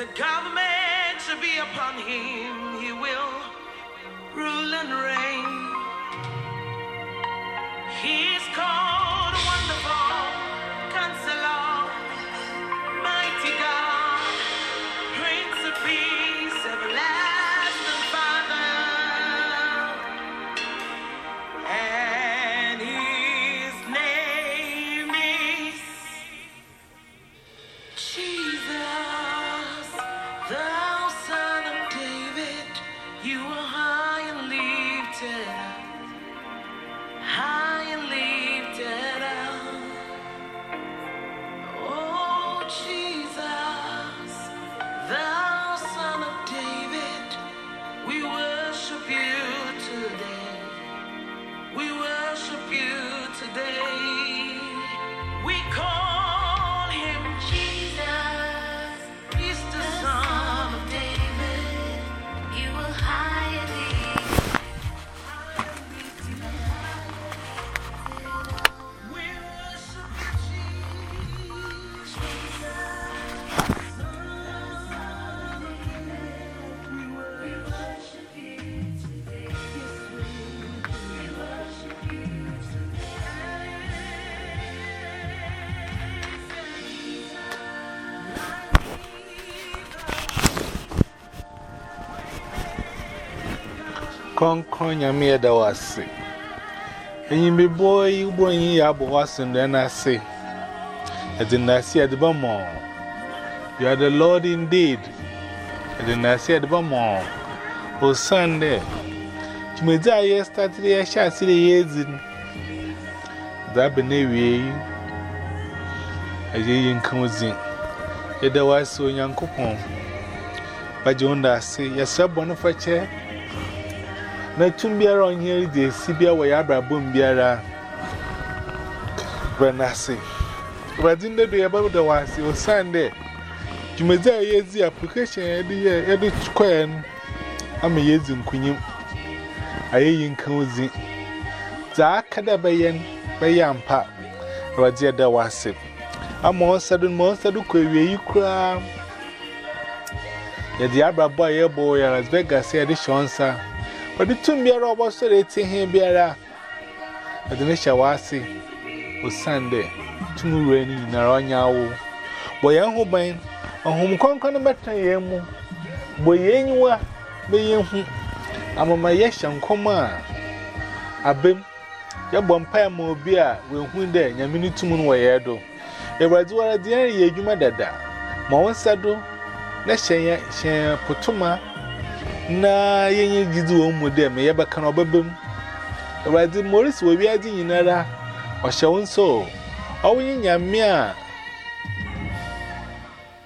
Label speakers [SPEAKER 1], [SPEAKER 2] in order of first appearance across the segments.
[SPEAKER 1] The government should be upon him,
[SPEAKER 2] Concron you boy, you boy, you are was and then I say, I did not see at the Bamon. You are the Lord indeed. I did not see at the Bamon. Oh, Sunday. You may die yesterday, I shall see the years in that be near you. As you come in. Yet there was so young coupon. But you understand, yes, sir, Boniface na tum biara onye dị esi bịa wọ ya abrabọ m biara. Brenase ụbadị ndị dị ebe dị wasị osan dị dwumadị a yɛdzi application yɛde yɛ yɛde kɔɛ no ama yɛdzi nkunyim ayɛyi nka odzi dza aka dɛ bɛyɛ no bɛyɛ ampa. Awurade yɛ dɛ wase ama ɔsɛ do ma ɔsɛ do kɔ awie yi koraa. Yɛde abrabɔ a yɛbɔ wɔ yɛ las vegas yɛde hyɛ ɔnsa But between me, I was so late in here, Biara. But the nature was see was Sunday, two rainy in a run yaw. Boy, I'm home, a home conquering better, Yamu. Boy, anywhere, be you. I'm on my yes and coma. Abim, your bumpire more beer will win there, your minute to moon way, Edo. A radiwara, the area you mother, my own saddle, let's share, potuma. na yenye gidi wo mu dem ye baka no babem awurade morris wo wiade nyinara ɔhyɛ wo nso ɔwonye nyame a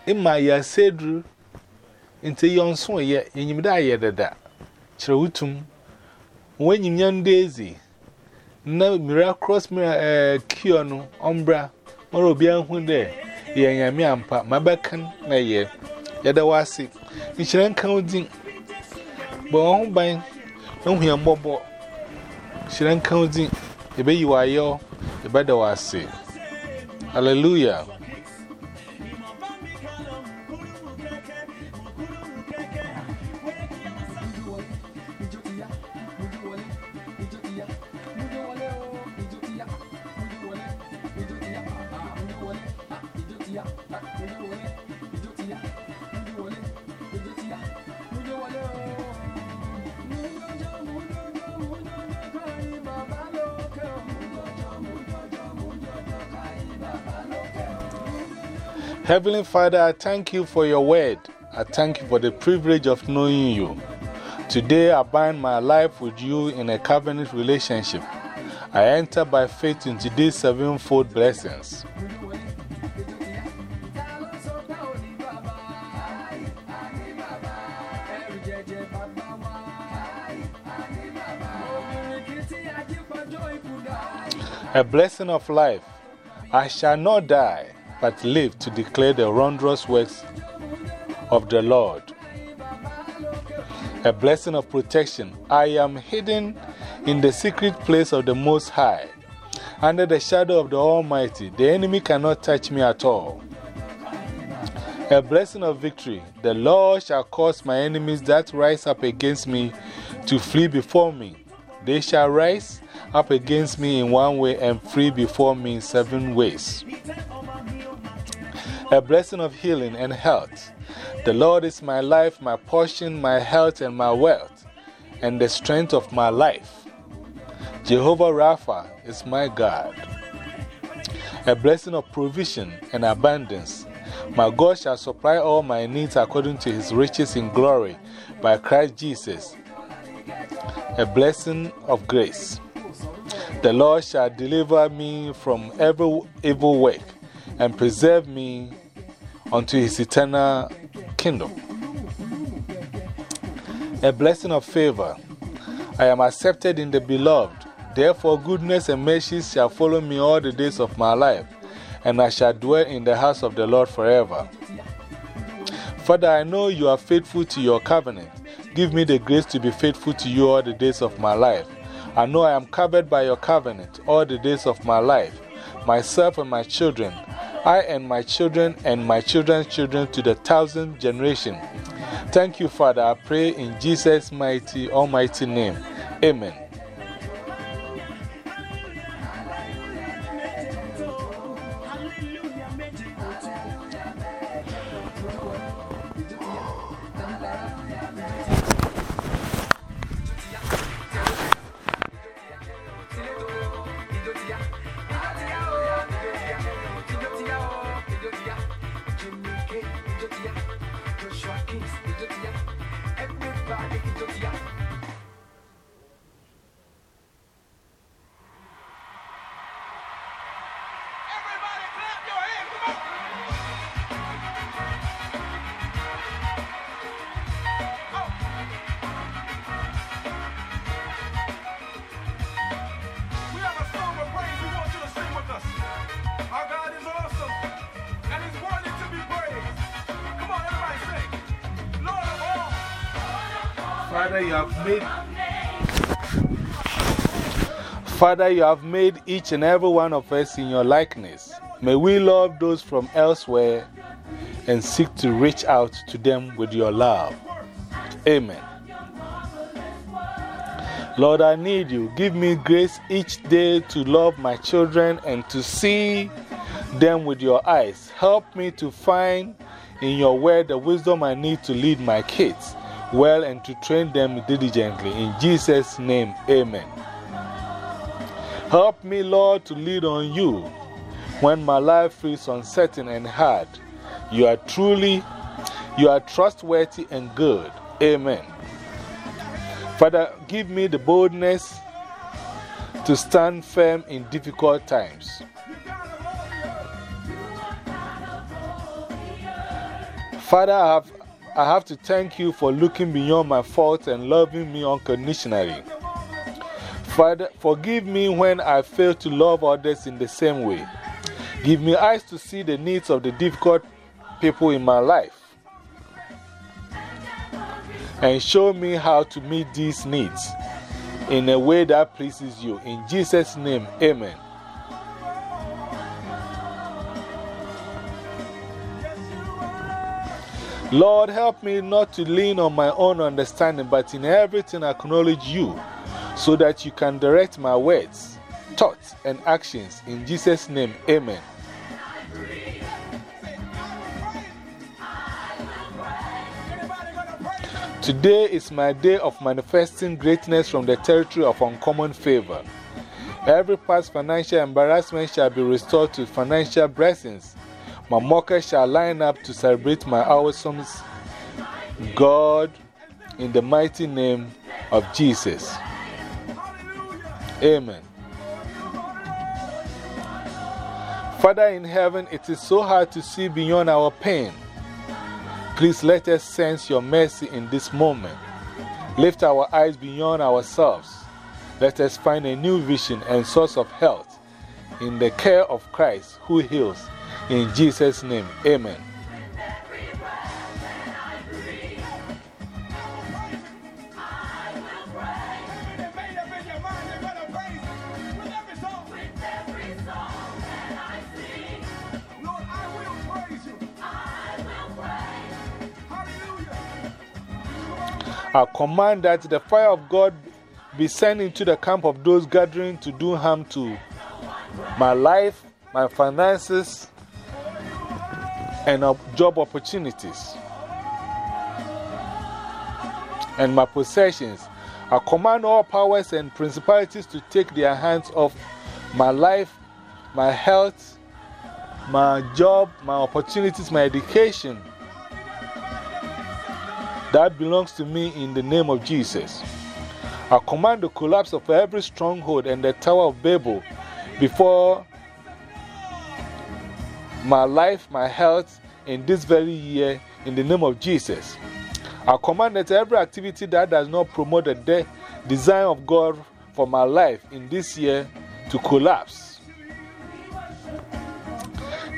[SPEAKER 2] ima yɛasɛ duru nti yɛnso yɛ yɛnyim dɛ dada kyerɛ wo tum. Wɔanyimnya no daisy na miraculous uh, cure no ɔmbra. Mara obiara hu dɛ yɛ nyame ampa. Mabɛka na yɛ yɛda wɔ ase nhyira nka But on by no here bobo. She don't count in the baby you are yo, the better was say. Hallelujah. Heavenly Father, I thank you for your word. I thank you for the privilege of knowing you. Today, I bind my life with you in a covenant relationship. I enter by faith into these sevenfold blessings. A blessing of life. I shall not die, but live to declare the wondrous works of the Lord. A blessing of protection. I am hidden in the secret place of the Most High. Under the shadow of the Almighty, the enemy cannot touch me at all. A blessing of victory. The Lord shall cause my enemies that rise up against me to flee before me. They shall rise up against me in one way and flee before me in seven ways. A blessing of healing and health. The Lord is my life, my portion, my health, and my wealth, and the strength of my life. Jehovah Rapha is my God. A blessing of provision and abundance. My God shall supply all my needs according to his riches in glory by Christ Jesus. A blessing of grace. The Lord shall deliver me from every evil work and preserve me unto his eternal kingdom. A blessing of favor. I am accepted in the beloved. Therefore, goodness and mercy shall follow me all the days of my life, and I shall dwell in the house of the Lord forever. Father, I know you are faithful to your covenant. Give me the grace to be faithful to you all the days of my life. I know I am covered by your covenant all the days of my life, myself and my children, I and my children and my children's children to the thousandth generation. Thank you, Father. I pray in Jesus' mighty, almighty name. Amen. Father, you have made. Father, you have made each and every one of us in your likeness. May we love those from elsewhere and seek to reach out to them with your love. Amen. Lord, I need you. Give me grace each day to love my children and to see them with your eyes. Help me to find in your word the wisdom I need to lead my kids well and to train them diligently. In Jesus' name, amen. Help me, Lord, to lead on you when my life feels uncertain and hard. You are truly, you are trustworthy and good. Amen. Father, give me the boldness to stand firm in difficult times. Father, I have, I have to thank you for looking beyond my faults and loving me unconditionally. Father, forgive me when I fail to love others in the same way. Give me eyes to see the needs of the difficult people in my life. And show me how to meet these needs in a way that pleases you. In Jesus' name, amen. Lord, help me not to lean on my own understanding, but in everything acknowledge you so that you can direct my words, thoughts, and actions. In Jesus' name, amen. Today is my day of manifesting greatness from the territory of uncommon favor. Every past financial embarrassment shall be restored to financial blessings. My mockers shall line up to celebrate my awesome God in the mighty name of Jesus. Amen. Father in heaven, it is so hard to see beyond our pain. Please let us sense your mercy in this moment. Lift our eyes beyond ourselves. Let us find a new vision and source of health in the care of Christ who heals. In Jesus' name, amen. I command that the fire of God be sent into the camp of those gathering to do harm to my life, my finances, and job opportunities, and my possessions. I command all powers and principalities to take their hands off my life, my health, my job, my opportunities, my education. That belongs to me in the name of Jesus. I command the collapse of every stronghold and the Tower of Babel before my life, my health in this very year in the name of Jesus. I command that every activity that does not promote the design of God for my life in this year to collapse.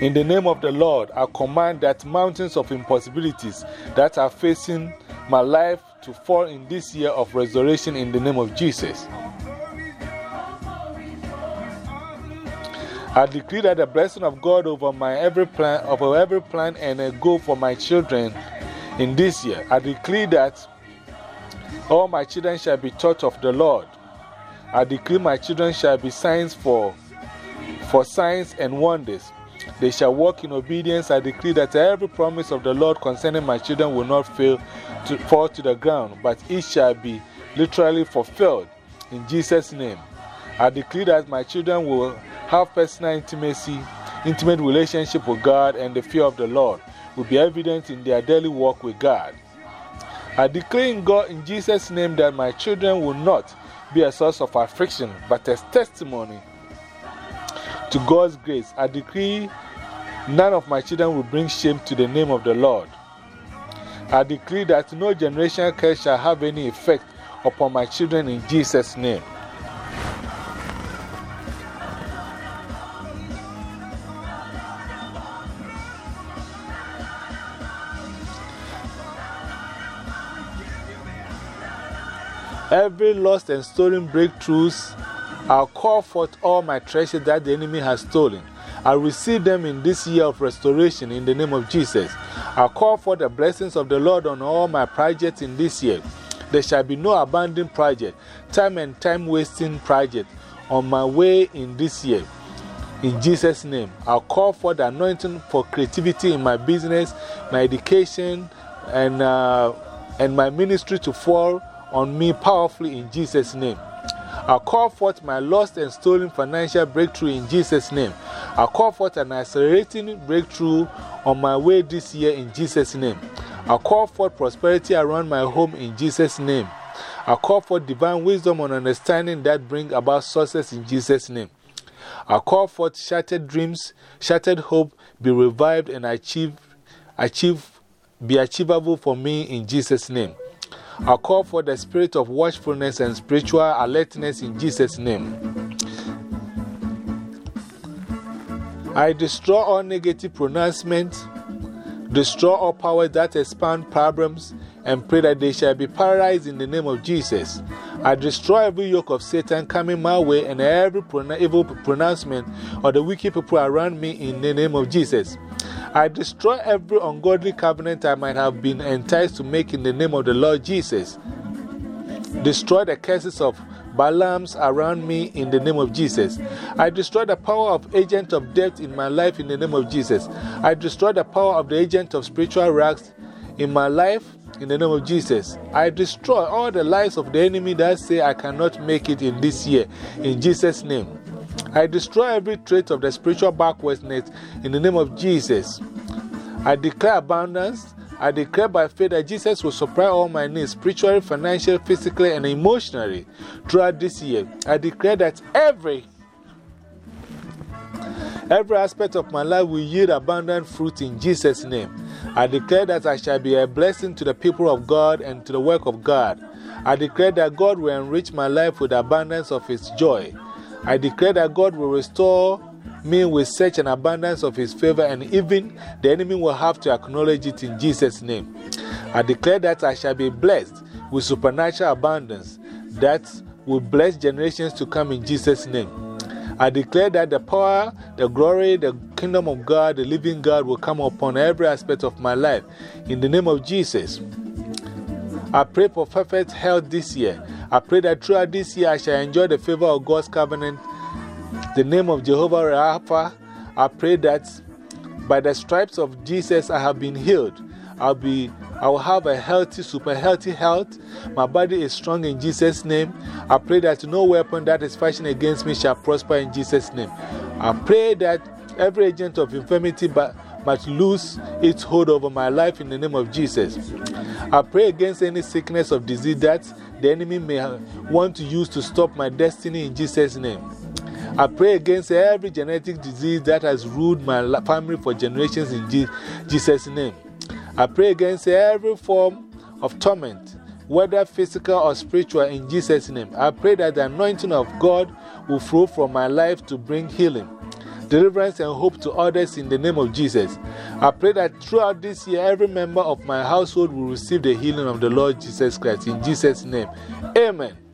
[SPEAKER 2] In the name of the Lord, I command that mountains of impossibilities that are facing my life to fall in this year of resurrection in the name of Jesus. I decree that the blessing of God over my every plan, over every plan and a goal for my children in this year. I decree that all my children shall be taught of the Lord. I decree my children shall be signs for, for signs and wonders. They shall walk in obedience. I decree that every promise of the Lord concerning my children will not fail to fall to the ground, but it shall be literally fulfilled in Jesus' name. I decree that my children will have personal intimacy, intimate relationship with God, and the fear of the Lord will be evident in their daily walk with God. I declare in God in Jesus' name that my children will not be a source of affliction, but a testimony to God's grace. I decree none of my children will bring shame to the name of the Lord. I decree that no generational curse shall have any effect upon my children in Jesus' name. Every lost and stolen breakthroughs, I'll call forth all my treasures that the enemy has stolen. I receive them in this year of restoration in the name of Jesus. I call for the blessings of the Lord on all my projects in this year. There shall be no abandoned project, time and time wasting project on my way in this year. In Jesus' name, I'll call for the anointing for creativity in my business, my education, and, uh, and my ministry to fall on me powerfully in Jesus' name. I call forth my lost and stolen financial breakthrough in Jesus' name. I call forth an accelerating breakthrough on my way this year in Jesus' name. I call forth prosperity around my home in Jesus' name. I call for divine wisdom and understanding that bring about success in Jesus' name. I call forth shattered dreams, shattered hope be revived and achieve, achieve, be achievable for me in Jesus' name. I call for the spirit of watchfulness and spiritual alertness in Jesus' name. I destroy all negative pronouncements, destroy all powers that expand problems, and pray that they shall be paralyzed in the name of Jesus. I destroy every yoke of Satan coming my way and every evil pronouncement of the wicked people around me in the name of Jesus. I destroy every ungodly covenant I might have been enticed to make in the name of the Lord Jesus. Destroy the curses of Balaams around me in the name of Jesus. I destroy the power of agent of death in my life in the name of Jesus. I destroy the power of the agent of spiritual rags in my life in the name of Jesus. I destroy all the lies of the enemy that say I cannot make it in this year in Jesus' name. I destroy every trait of the spiritual backwardness in the name of Jesus. I declare abundance. I declare by faith that Jesus will supply all my needs spiritually, financially, physically, and emotionally throughout this year. I declare that every Every aspect of my life will yield abundant fruit in Jesus' name. I declare that I shall be a blessing to the people of God and to the work of God. I declare that God will enrich my life with abundance of His joy. I declare that God will restore me with such an abundance of His favor, and even the enemy will have to acknowledge it in Jesus' name. I declare that I shall be blessed with supernatural abundance that will bless generations to come in Jesus' name. I declare that the power, the glory, the kingdom of God, the living God will come upon every aspect of my life in the name of Jesus. I pray for perfect health this year. I pray that throughout this year I shall enjoy the favor of God's covenant. The name of Jehovah Rapha, I pray that by the stripes of Jesus I have been healed. I'll be, I will have a healthy, super healthy health. My body is strong in Jesus' name. I pray that no weapon that is fashioned against me shall prosper in Jesus' name. I pray that every agent of infirmity but, must lose its hold over my life in the name of Jesus. I pray against any sickness or disease that the enemy may want to use to stop my destiny in Jesus' name. I pray against every genetic disease that has ruled my family for generations in Jesus' name. I pray against every form of torment, whether physical or spiritual, in Jesus' name. I pray that the anointing of God will flow from my life to bring healing, deliverance, and hope to others in the name of Jesus. I pray that throughout this year, every member of my household will receive the healing of the Lord Jesus Christ. In Jesus' name. Amen.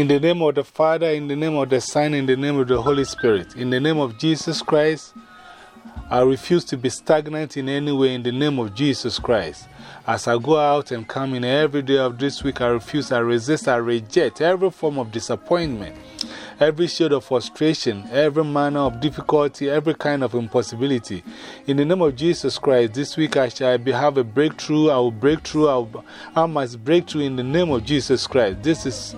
[SPEAKER 2] In the name of the Father, in the name of the Son, in the name of the Holy Spirit, in the name of Jesus Christ, I refuse to be stagnant in any way in the name of Jesus Christ. As I go out and come in every day of this week, I refuse, I resist, I reject every form of disappointment, every shade of frustration, every manner of difficulty, every kind of impossibility. In the name of Jesus Christ, this week I shall be, have a breakthrough. I will break through. I, will, I must break through in the name of Jesus Christ. This is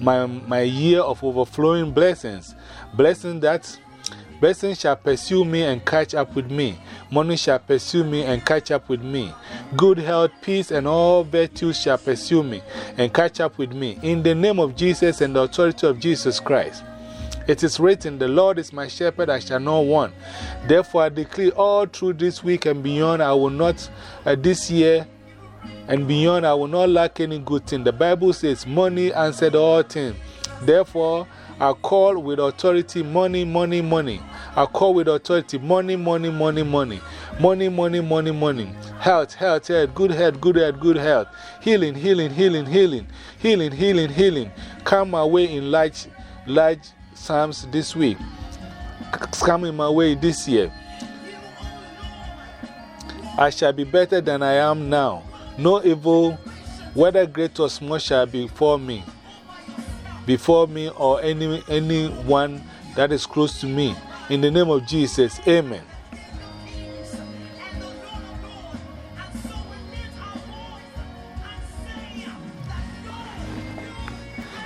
[SPEAKER 2] my, my year of overflowing blessings. Blessings that blessings shall pursue me and catch up with me. Money shall pursue me and catch up with me. Good health, peace, and all virtues shall pursue me and catch up with me. In the name of Jesus and the authority of Jesus Christ. It is written, The Lord is my shepherd, I shall not want. Therefore, I declare all through this week and beyond, I will not, uh, this year, and beyond, I will not lack any good thing. The Bible says, Money answered all things. Therefore, I call with authority money, money, money. I call with authority money, money, money, money. Money, money, money, money. Health, health, health, good health, good health, good health. Healing, healing, healing, healing. Healing, healing, healing. Come my way in large, large Psalms this week. coming my way this year. I shall be better than I am now. No evil, whether great or small, shall be before me, before me or any, anyone that is close to me. In the name of Jesus, Amen.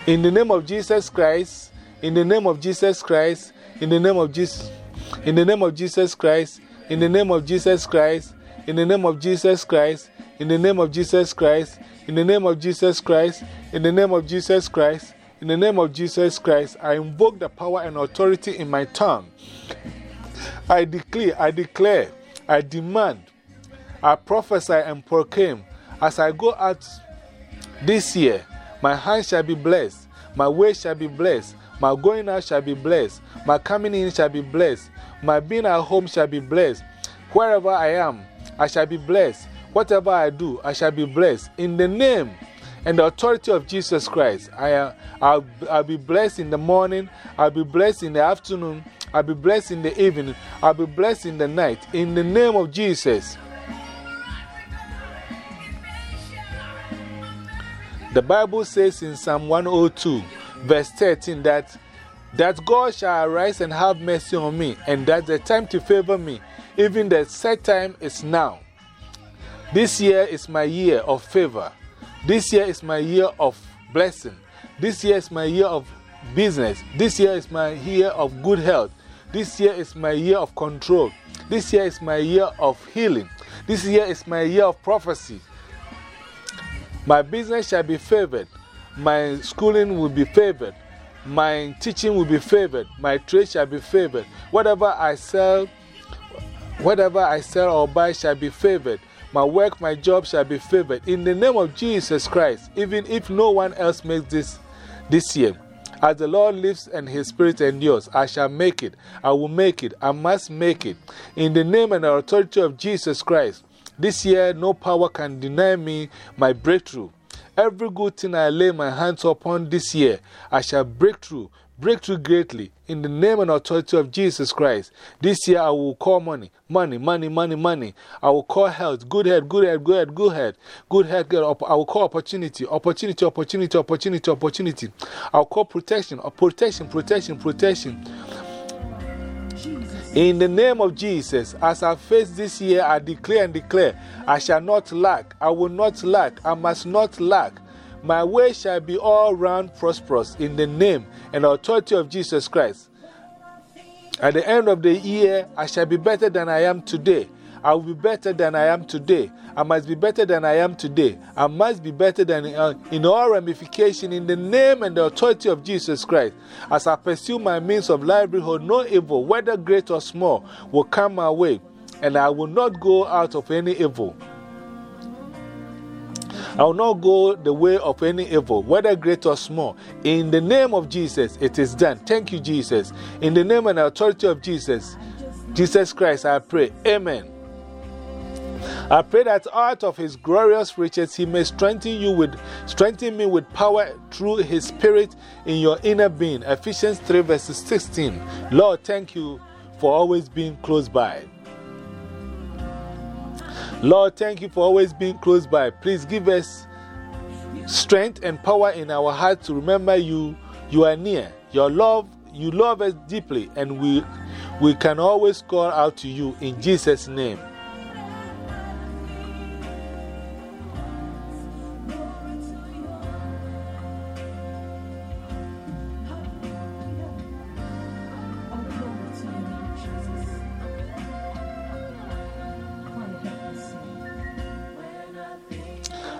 [SPEAKER 2] In the name of Jesus Christ, in the name of Jesus Christ, in the name of Jesus, in the name of Jesus Christ, in the name of Jesus Christ, in the name of Jesus Christ, in the name of Jesus Christ, in the name of Jesus Christ, in the name of Jesus Christ, in the name of Jesus Christ, I invoke the power and authority in my tongue. I declare, I declare, I demand, I prophesy and proclaim as I go out this year. My hands shall be blessed. My way shall be blessed. My going out shall be blessed. My coming in shall be blessed. My being at home shall be blessed. Wherever I am, I shall be blessed. Whatever I do, I shall be blessed. In the name and the authority of Jesus Christ, I, I'll, I'll be blessed in the morning. I'll be blessed in the afternoon. I'll be blessed in the evening. I'll be blessed in the night. In the name of Jesus. The Bible says in Psalm 102, verse 13, that, that God shall arise and have mercy on me, and that the time to favor me, even the set time is now. This year is my year of favor. This year is my year of blessing. This year is my year of business. This year is my year of good health. This year is my year of control. This year is my year of healing. This year is my year of prophecy. My business shall be favored. My schooling will be favored. My teaching will be favored. My trade shall be favored. Whatever I sell, whatever I sell or buy shall be favored. My work, my job shall be favored. In the name of Jesus Christ, even if no one else makes this this year. As the Lord lives and His Spirit endures, I shall make it. I will make it. I must make it. In the name and authority of Jesus Christ, this year, no power can deny me my breakthrough. Every good thing I lay my hands upon this year, I shall break through, break through greatly in the name and authority of Jesus Christ. This year I will call money, money, money, money, money. I will call health, good health, good health, good health, good health, good health. good I will call opportunity, opportunity, opportunity, opportunity, opportunity. I will call protection, uh, protection, protection, protection. In the name of Jesus, as I face this year, I declare and declare, I shall not lack, I will not lack, I must not lack. My way shall be all round prosperous in the name and authority of Jesus Christ. At the end of the year, I shall be better than I am today. I will be better than I am today. I must be better than I am today. I must be better than uh, in all ramification in the name and the authority of Jesus Christ. As I pursue my means of livelihood, no evil, whether great or small, will come my way, and I will not go out of any evil. I will not go the way of any evil, whether great or small. In the name of Jesus, it is done. Thank you, Jesus. In the name and authority of Jesus, Jesus Christ, I pray. Amen. I pray that out of his glorious riches he may strengthen you with strengthen me with power through his spirit in your inner being. Ephesians 3 verses 16. Lord, thank you for always being close by. Lord, thank you for always being close by. Please give us strength and power in our hearts to remember you. You are near. Your love, you love us deeply, and we, we can always call out to you in Jesus' name.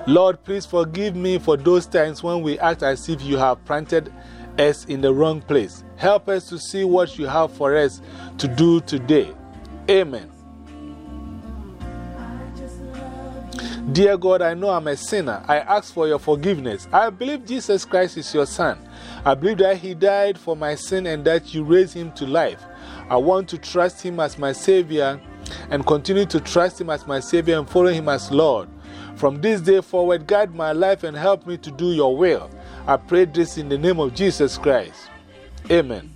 [SPEAKER 2] Lord, please forgive me for those times when we act as if you have planted us in the wrong place. Help us to see what you have for us to do today. Amen. Dear God, I know I'm a sinner. I ask for your forgiveness. I believe Jesus Christ is your Son. I believe that He died for my sin and that you raised Him to life. I want to trust Him as my Savior and continue to trust Him as my Savior and follow Him as Lord. From this day forward, guide my life and help me to do your will. I pray this in the name of Jesus Christ. Amen.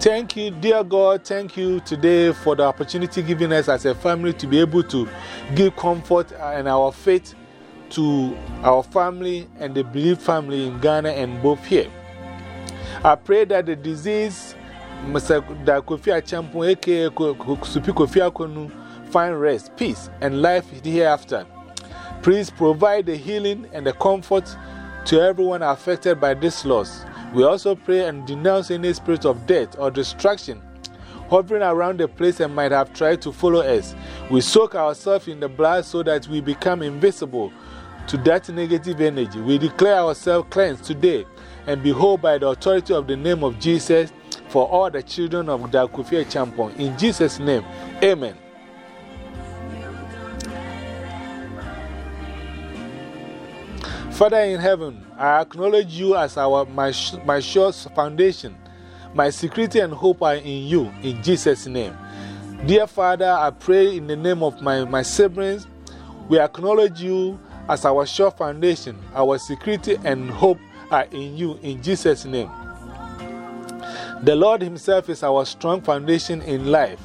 [SPEAKER 2] Thank you, dear God. Thank you today for the opportunity given us as a family to be able to give comfort and our faith to our family and the believed family in Ghana and both here. I pray that the disease, Mr. Kofi Achampo, aka Supi Kofi Akonu, find rest, peace, and life hereafter. Please provide the healing and the comfort to everyone affected by this loss. We also pray and denounce any spirit of death or destruction hovering around the place and might have tried to follow us. We soak ourselves in the blood so that we become invisible to that negative energy. We declare ourselves cleansed today and behold by the authority of the name of Jesus for all the children of Dakufia Champon. In Jesus' name, Amen. Father in heaven, I acknowledge you as our, my, my sure foundation. My security and hope are in you, in Jesus' name. Dear Father, I pray in the name of my, my siblings, we acknowledge you as our sure foundation. Our security and hope are in you, in Jesus' name. The Lord Himself is our strong foundation in life.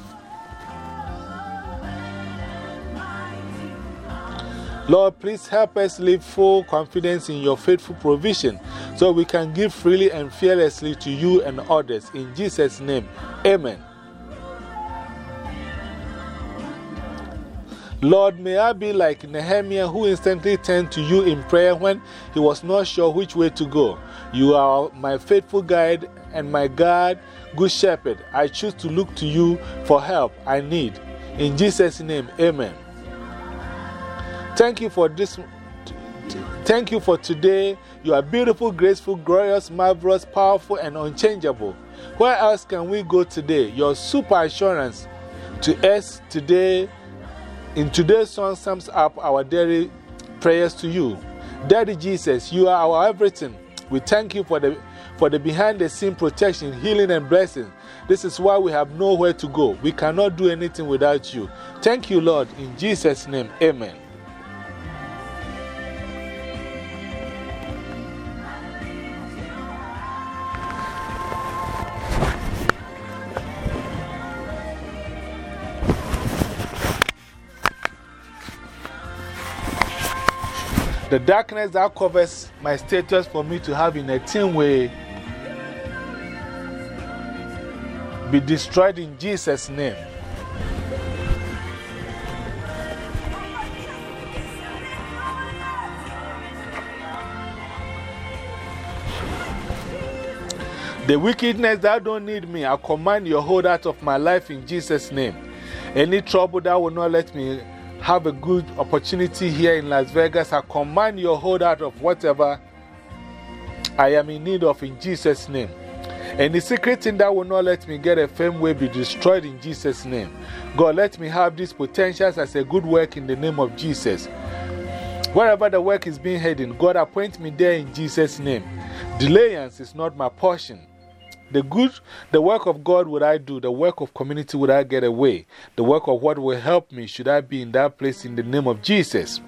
[SPEAKER 2] Lord, please help us live full confidence in your faithful provision so we can give freely and fearlessly to you and others. In Jesus' name, Amen. Lord, may I be like Nehemiah who instantly turned to you in prayer when he was not sure which way to go. You are my faithful guide and my God, good shepherd. I choose to look to you for help I need. In Jesus' name, Amen. Thank you for this. Thank you for today. You are beautiful, graceful, glorious, marvelous, powerful, and unchangeable. Where else can we go today? Your super assurance to us today. In today's song sums up our daily prayers to you. Daddy Jesus, you are our everything. We thank you for the, for the behind the scene protection, healing, and blessing. This is why we have nowhere to go. We cannot do anything without you. Thank you, Lord. In Jesus' name, amen. The darkness that covers my status for me to have in a team way be destroyed in Jesus' name. The wickedness that don't need me, I command your hold out of my life in Jesus' name. Any trouble that will not let me have a good opportunity here in Las Vegas, I command your hold out of whatever I am in need of in Jesus' name. And the secret thing that will not let me get a fame will be destroyed in Jesus' name. God, let me have these potentials as a good work in the name of Jesus. Wherever the work is being heading, God appoint me there in Jesus' name. Delayance is not my portion. The good, the work of God would I do, the work of community would I get away, the work of what will help me should I be in that place in the name of Jesus.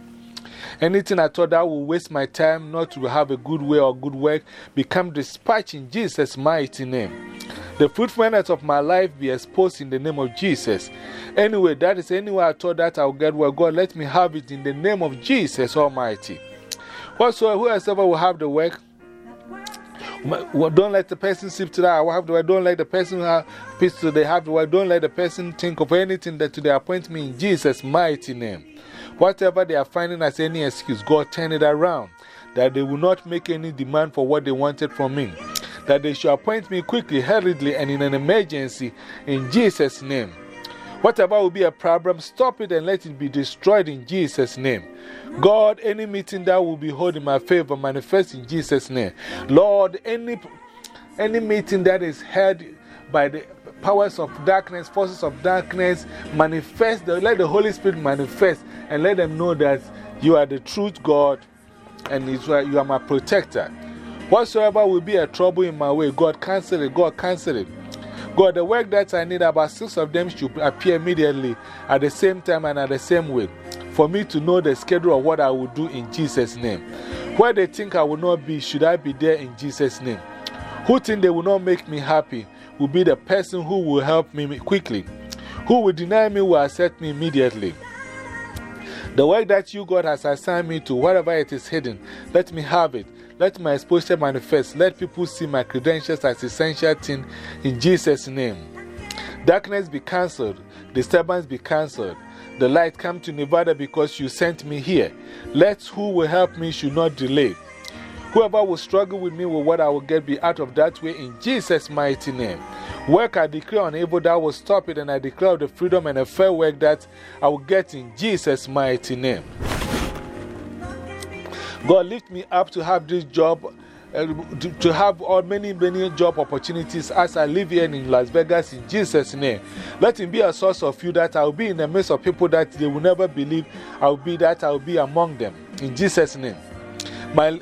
[SPEAKER 2] Anything I thought that will waste my time not to have a good way or good work become dispatched in Jesus' mighty name. The fruitfulness of my life be exposed in the name of Jesus. Anyway, that is anywhere I thought that I'll get well. God, let me have it in the name of Jesus Almighty. Whatsoever, whoever will have the work, don't let the person sleep to that. I have the Don't let the person have peace to they have way. Don't let the person think of anything that to they appoint me in Jesus' mighty name. Whatever they are finding as any excuse, God turn it around. That they will not make any demand for what they wanted from me. That they should appoint me quickly, hurriedly, and in an emergency in Jesus' name. Whatever will be a problem, stop it and let it be destroyed in Jesus' name. God, any meeting that will be held in my favor, manifest in Jesus' name. Lord, any, any meeting that is held by the powers of darkness, forces of darkness, manifest, the, let the Holy Spirit manifest and let them know that you are the truth God and Israel, you are my protector. Whatsoever will be a trouble in my way, God cancel it, God cancel it. God, the work that I need, about six of them should appear immediately at the same time and at the same way for me to know the schedule of what I will do in Jesus' name. Where they think I will not be, should I be there in Jesus' name? Who think they will not make me happy? will be the person who will help me quickly. Who will deny me will accept me immediately. The work that you, God, has assigned me to, wherever it is hidden, let me have it. Let my exposure manifest. Let people see my credentials as essential thing in Jesus' name. Darkness be cancelled, disturbance be cancelled. The light come to Nevada because you sent me here. Let who will help me should not delay. Whoever will struggle with me with what I will get be out of that way in Jesus' mighty name. Work I declare on evil that will stop it, and I declare the freedom and a fair work that I will get in Jesus' mighty name. God, lift me up to have this job, uh, to, to have all many, many job opportunities as I live here in Las Vegas in Jesus' name. Let Him be a source of you that I will be in the midst of people that they will never believe I will be, that I will be among them in Jesus' name. My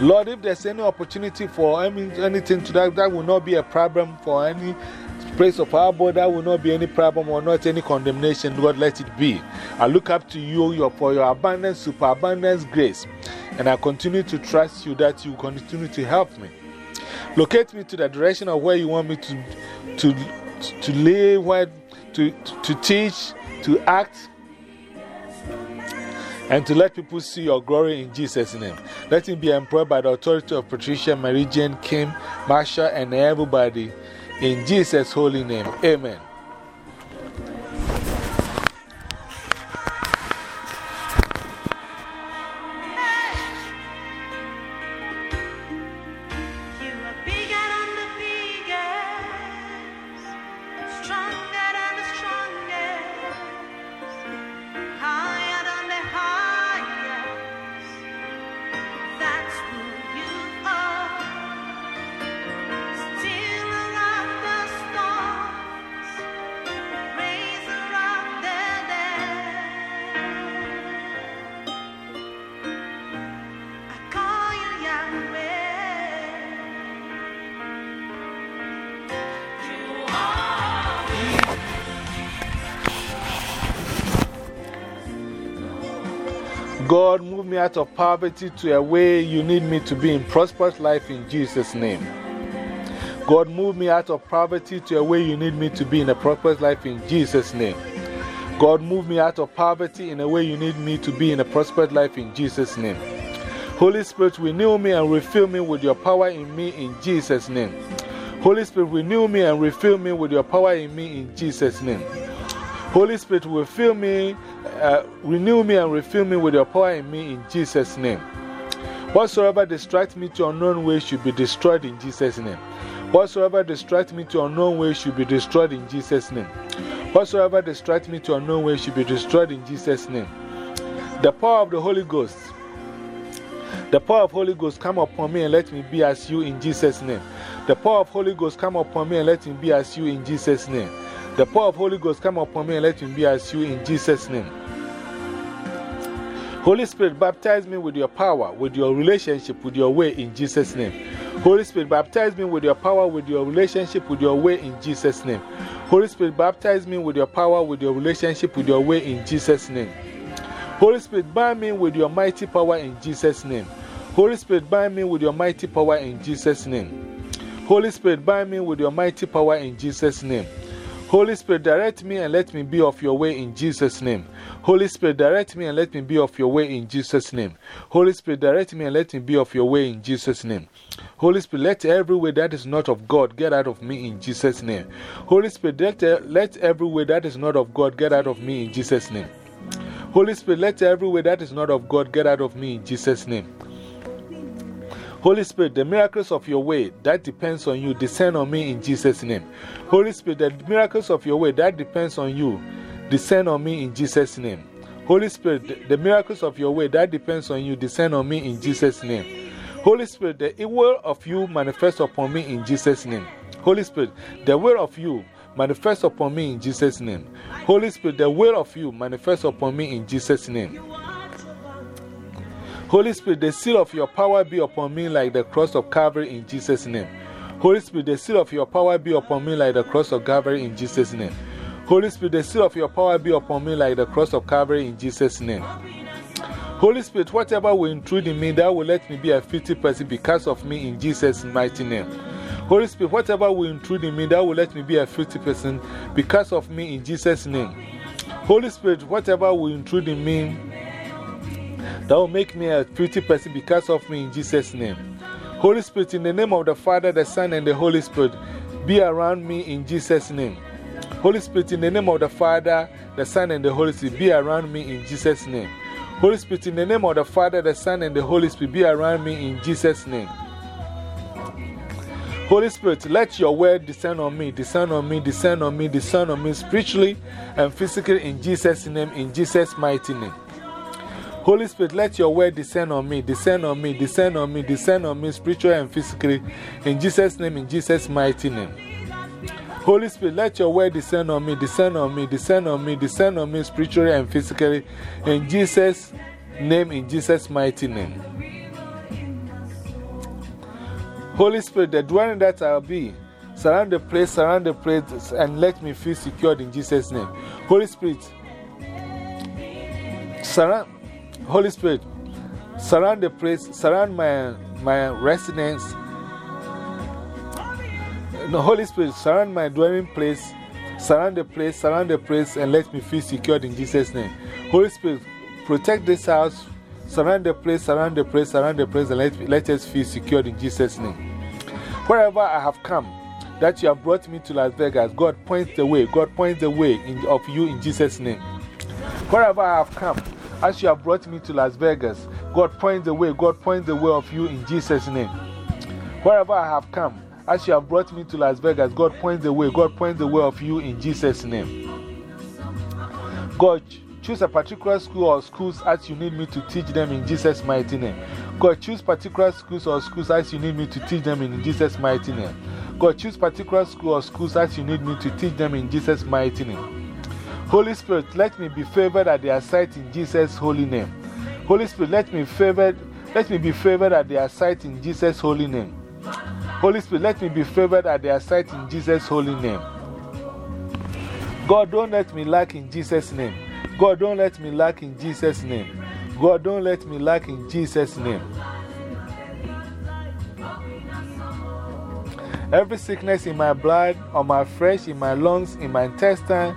[SPEAKER 2] Lord, if there's any opportunity for any, anything to that, that will not be a problem for any place of our body, that will not be any problem or not any condemnation. Lord, let it be. I look up to you your, for your abundance, superabundance grace. And I continue to trust you that you continue to help me. Locate me to the direction of where you want me to, to, to live, where, to, to teach, to act and to let people see your glory in Jesus' name. Let him be employed by the authority of Patricia, Mary Jane, Kim, Marsha, and everybody in Jesus' holy name. Amen. Out of poverty to a way you need me to be in prosperous life in Jesus' name. God, move me out of poverty to a way you need me to be in a prosperous life in Jesus' name. God, move me out of poverty in a way you need me to be in a prosperous life in Jesus' name. Holy Spirit, renew me and refill me with your power in me in Jesus' name. Holy Spirit, renew me and refill me with your power in me in Jesus' name. Holy Spirit, refill me, uh, renew me and refill me with your power in me in Jesus' name. Whatsoever distracts me to unknown ways should be destroyed in Jesus' name. Whatsoever distracts me to unknown ways should be destroyed in Jesus' name. Whatsoever distracts me to unknown ways should be destroyed in Jesus' name. The power of the Holy Ghost. The power of Holy Ghost come upon me and let me be as you in Jesus' name. The power of Holy Ghost come upon me and let me be as you in Jesus' name. The power of Holy Ghost come upon me and let me be as you in Jesus' name. Holy Spirit, baptize me with your power, with your relationship, with your way in Jesus' name. Holy Spirit, baptize me with your power, with your relationship, with your way in Jesus' name. Holy Spirit, baptize me with your power, with your relationship, with your way in Jesus' name. Holy Spirit, bind me with your mighty power in Jesus' name. Holy Spirit, bind me with your mighty power in Jesus' name. Holy Spirit, bind me with your mighty power in Jesus' name. Holy Spirit, direct me and let me be of your way in Jesus' name. Holy Spirit, direct me and let me be of your way in Jesus' name. Holy Spirit, direct me and let me be of your way in Jesus' name. Holy Spirit, let every way that is not of God get out of me in Jesus' name. Holy Spirit, let, let every way that is not of God get out of me in Jesus' name. Holy Spirit, let every way that is not of God get out of me in Jesus' name. Holy Spirit, the miracles of your way that depends on you descend on me in Jesus' name. Holy Spirit, the miracles of your way that depends on you descend on me in Jesus' name. Holy Spirit, the, miracles of your way that depends on you descend on me in Jesus' name. Holy Spirit, the will of you manifest upon me in Jesus' name. Holy Spirit, the will of you manifest upon me in Jesus' name. Holy Spirit, the will of you manifest upon me in Jesus' name. Holy Spirit, the seal of your power be upon me like the cross of Calvary in Jesus' name. Holy Spirit, the seal of your power be upon me like the cross of Calvary in Jesus' name. Holy Spirit, the seal of your power be upon me like the cross of Calvary in Jesus' name. Holy Spirit, whatever will intrude in me, that will let me be a filthy person because of me in Jesus' mighty name. Holy Spirit, whatever will intrude in me, that will let me be a filthy person because of me in Jesus' name. Holy Spirit, whatever will intrude in me, that will make me a filthy person because of me in Jesus' name. Holy Spirit, in the name of the Father, the Son, and the Holy Spirit, be around me in Jesus' name. Holy Spirit, in the name of the Father, the Son, and the Holy Spirit, be around me in Jesus' name. Holy Spirit, in the name of the Father, the Son, and the Holy Spirit, be around me in Jesus' name. Holy Spirit, let your word descend on me, descend on me, descend on me, descend on me spiritually and physically in Jesus' name, in Jesus' mighty name. Holy Spirit, let your word descend on me, descend on me, descend on me, descend on me spiritually and physically in Jesus' name, in Jesus' mighty name. Holy Spirit, let your word descend on me, descend on me, descend on me, descend on me spiritually and physically in Jesus' name, in Jesus' mighty name. Holy Spirit, the dwelling that I'll be, surround the place, surround the place, and let me feel secured in Jesus' name. Holy Spirit, surround, Holy Spirit, surround the place, surround my, my residence no, Holy Spirit, surround my dwelling place, surround the place, surround the place, and let me feel secured in Jesus' name. Holy Spirit, protect this house, surround the place, surround the place, surround the place, and let, let us feel secured in Jesus' name. Wherever I have come, that you have brought me to Las Vegas, God points the way, God points the way in, of you in Jesus' name. Wherever I have come, as you have brought me to Las Vegas, God points the way, God points the way of you in Jesus' name. Wherever I have come, as you have brought me to Las Vegas, God points the way. God points the way of you in Jesus' name. God, choose a particular school or schools as you need me to teach them in Jesus' mighty name. God, choose particular schools or schools as you need me to teach them in Jesus' mighty name. God, choose particular school or schools as you need me to teach them in Jesus' mighty name. Holy Spirit, let me be favored at their sight in Jesus' holy name. Holy Spirit, let me, favored, let me be favored at their sight in Jesus' holy name. Holy Spirit, let me be favored at their sight in Jesus' holy name. God, don't let me lack in Jesus' name. God, don't let me lack in Jesus' name. God, don't let me lack in Jesus' name. Every sickness in my blood, on my flesh, in my lungs, in my intestine,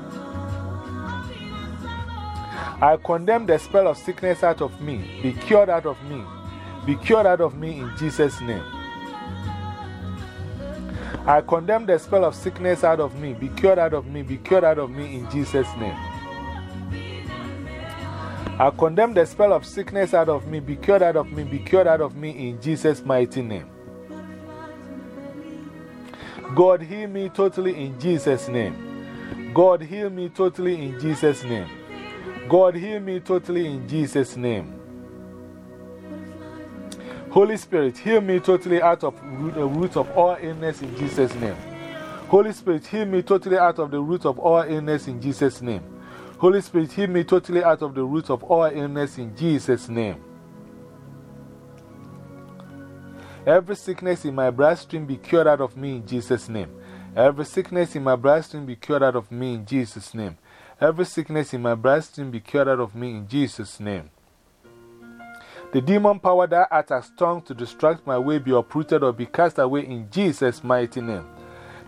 [SPEAKER 2] I condemn the spell of sickness out of me, be cured out of me, be cured out of me in Jesus' name. I condemn the spell of sickness out of me. Be cured out of me. Be cured out of me in Jesus' name. I condemn the spell of sickness out of me. Be cured out of me. Be cured out of me in Jesus' mighty name. God, heal me totally in Jesus' name. God, heal me totally in Jesus' name. God, heal me totally in Jesus' name. Holy Spirit, heal me totally out of the root of all illness in Jesus' name. Holy Spirit, heal me totally out of the root of all illness in Jesus' name. Holy Spirit, heal me totally out of the root of all illness in Jesus' name. Every sickness in my bloodstream be cured out of me in Jesus' name. Every sickness in my bloodstream be cured out of me in Jesus' name. Every sickness in my bloodstream be cured out of me in Jesus' name. The demon power that attacks tongues to distract my way be uprooted or be cast away in Jesus' mighty name.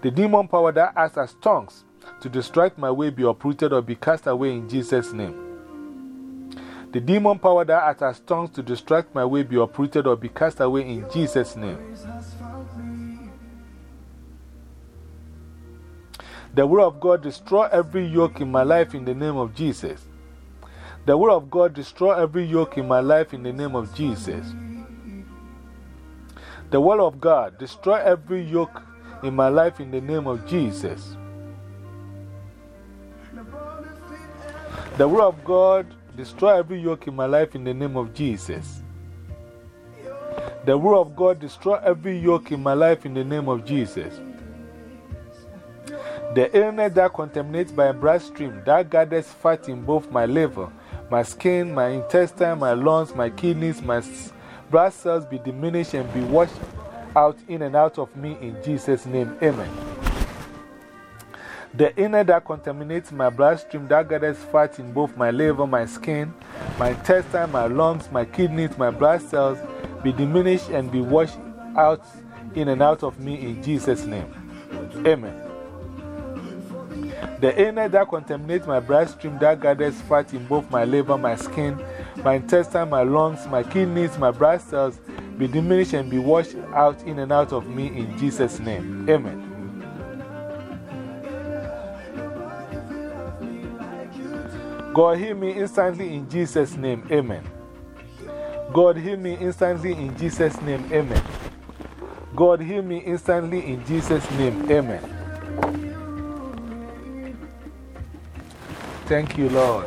[SPEAKER 2] The demon power that as tongues to distract my way be uprooted or be cast away in Jesus' name. The demon power that as tongues to distract my way be uprooted or be cast away in Jesus' name. The word of God destroy every yoke in my life in the name of Jesus. The word of God destroy every yoke in my life in the name of Jesus. The word of God destroy every yoke in my life in the name of Jesus. The word of God destroy every yoke in my life in the name of Jesus. The word of God destroy every yoke in my life in the name of Jesus. The illness that contaminates my bloodstream, that gathers fat in both my liver, my skin, my intestine, my lungs, my kidneys, my blood cells be diminished and be washed out in and out of me in Jesus' name. Amen. The inner that contaminates my bloodstream, that gathers fat in both my liver, my skin, my intestine, my lungs, my kidneys, my blood cells, be diminished and be washed out in and out of me in Jesus' name. Amen. The inner that contaminates my bloodstream, that gathers fat in both my liver, my skin, my intestine, my lungs, my kidneys, my blood cells, be diminished and be washed out in and out of me in Jesus' name. Amen. God, heal me instantly in Jesus' name. Amen. God, heal me instantly in Jesus' name. Amen. God, heal me instantly in Jesus' name. Amen. Thank you, Lord.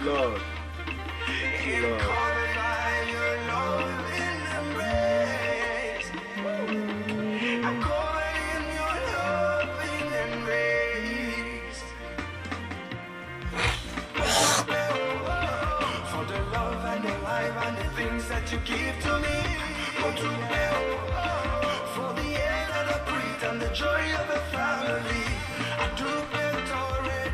[SPEAKER 2] Lord. Thank you, Lord.
[SPEAKER 3] That you give to me, what you for the air that I breathe and the joy of the family. I do better,